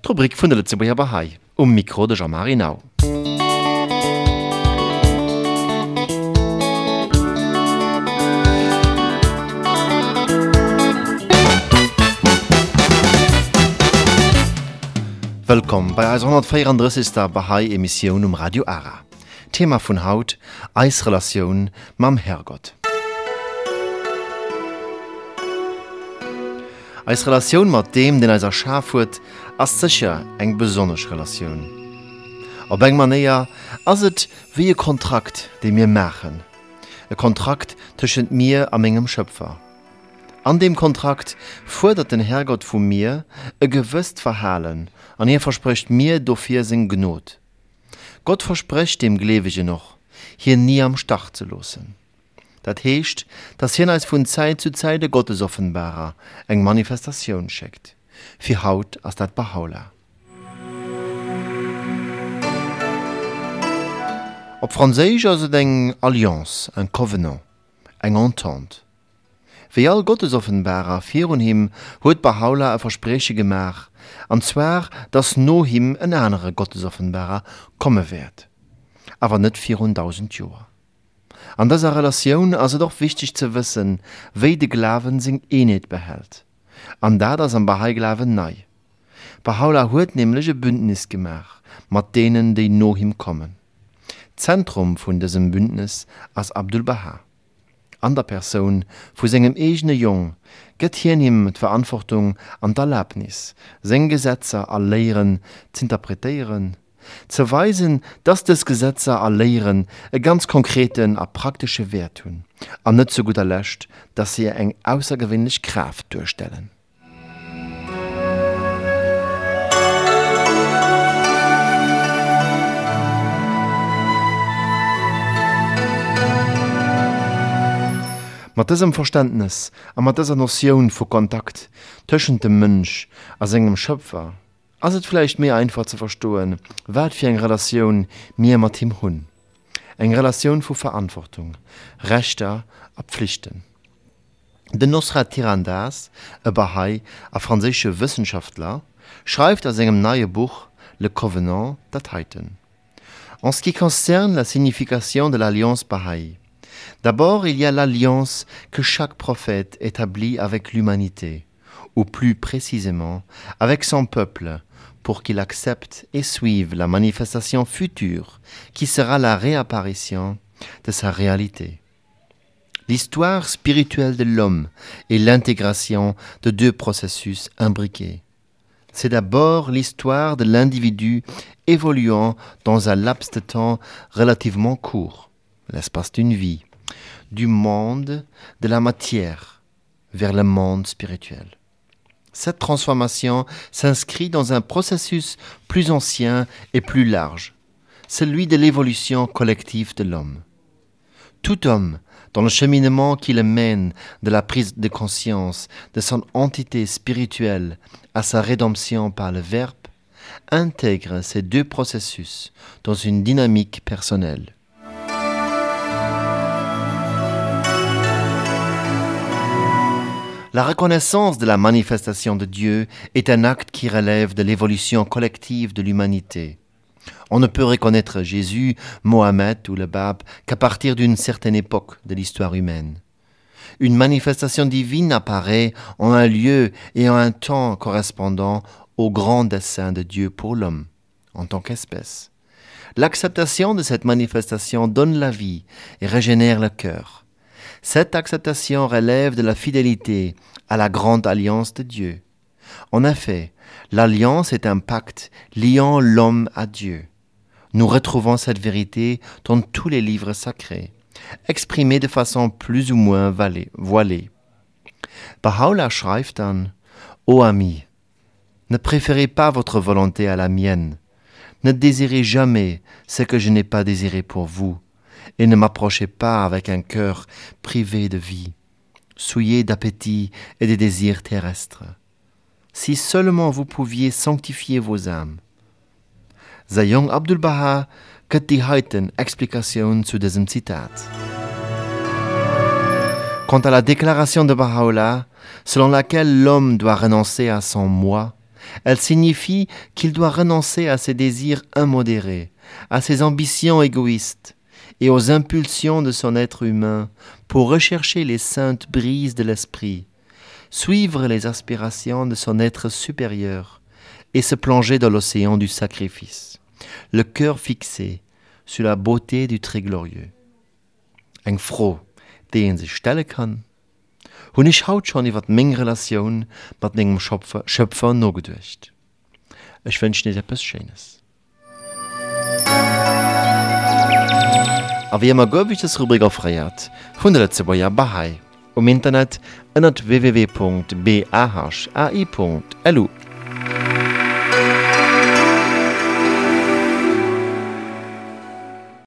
Trubrik vun der Litzebuer Bahai um Mikro de Jean-Marie Nau. Wëkom bei als 134. Bahai Emissionioun um Radio Ara. Thema von Haut, Eisrelation, mam Herrgott. Als Relationun mat dem, den als er Schafurt huet, as sicher eng besonnech Relation. Ob eng manéier ass et wie e Kontrakt, de mir machen. E Kontrakt tschent mir am engem Schöpfer. An dem Kontrakt fordert den Herrgott vu mir e gewëst verhalen, an er verspricht mir dofir sinn Gnot. Gott versprecht dem Glewige noch, hier nie am Stach zu losen. Dat heescht, dass hin als vun Zeit zu Zeit de Gottesoffenbarer eng Manifestation schickt. fir Haut ass dat Bahauler. Op Fraéich as se eng Allianz, en Covenant, eng Entente. Wéi all Gottesoffenbarer virun him huet Bahauler a verspreche gemach, anzwer dats no him en anere Gottesoffenbarer komme werd, awer net 400.000 Joer. An dëser Relatioun as se doch wichtig ze wëssen, wéi de Glaven seg eenet behält an dat ass am Bahaiglawen nei. Bahaula huet nämlichlege Bündnis gemach, mat denen déi no him kommen. Zentrum vun dessem Bündnis ass Abdul Baha. An der Persoun vu segem egene Jong gëtt hien him d Verantwortung an d'Erlaubnis, seng Gesetzer erléieren, zinterpretéieren, ze weisen, dass des Gesetzer erléieren e ganz konkreten a praktische Wert tun, an net so gut erlöscht, dass sie eng außergewöhnlich Kraft durchstellen. Mit diesem Verständnis und mit dieser Notion von Kontakt zwischen dem Mënsch und seinem Schöpfer ass et vielleicht mehr einfach zu verstehen, wat fir eng Relation mir mat ihm hunn. Eng Relation vu Verantwortung, Rechter a Pflichten. De Nosrat Tirandas, e Bahai, a franzésche Wissenschaftler, schreibt aus engem neue Buch Le Covenant dat heiten. En ce qui concerne la signification de l'alliance Baha'i, d'abord il y a l'alliance que chaque prophète établit avec l'humanité, ou plus précisément avec son peuple, pour qu'il accepte et suive la manifestation future qui sera la réapparition de sa réalité. L'histoire spirituelle de l'homme est l'intégration de deux processus imbriqués. C'est d'abord l'histoire de l'individu évoluant dans un laps de temps relativement court, l'espace d'une vie, du monde de la matière vers le monde spirituel. Cette transformation s'inscrit dans un processus plus ancien et plus large, celui de l'évolution collective de l'homme. Tout homme, dans le cheminement qui le mène de la prise de conscience de son entité spirituelle à sa rédemption par le Verbe, intègre ces deux processus dans une dynamique personnelle. La reconnaissance de la manifestation de Dieu est un acte qui relève de l'évolution collective de l'humanité. On ne peut reconnaître Jésus, Mohammed ou le Bab qu'à partir d'une certaine époque de l'histoire humaine. Une manifestation divine apparaît en un lieu et en un temps correspondant au grand dessein de Dieu pour l'homme, en tant qu'espèce. L'acceptation de cette manifestation donne la vie et régénère le cœur. Cette acceptation relève de la fidélité à la grande alliance de Dieu. En effet, l'alliance est un pacte liant l'homme à Dieu. Nous retrouvons cette vérité dans tous les livres sacrés, exprimée de façon plus ou moins voilée. Baha'u'lláh schreibt dann, Ô ami, ne préférez pas votre volonté à la mienne, ne désirez jamais ce que je n'ai pas désiré pour vous, et ne m'approchez pas avec un cœur privé de vie, souillé d'appétit et de désirs terrestres. Si seulement vous pouviez sanctifier vos âmes. Zayong Abdul Baha die heutigen Explication zu diesem. Quant à la déclaration de Baha'u'lláh, selon laquelle l'homme doit renoncer à son moi Elle signifie qu'il doit renoncer à ses désirs immodérés, à ses ambitions égoïstes et aux impulsions de son être humain pour rechercher les saintes brises de l'esprit, suivre les aspirations de son être supérieur et se plonger dans l'océan du sacrifice, le cœur fixé sur la beauté du très glorieux. Eng froh, den sich stelle kann, hun ich haut schon iwwer még Relationun mat engem Schöpfer no gedurcht. Ech wünsch net etwas Schenes. a wie immer gowichtes Rubriker freiiert, hundet ze Boier Bahai, um Internet ënnert www.bahai.lu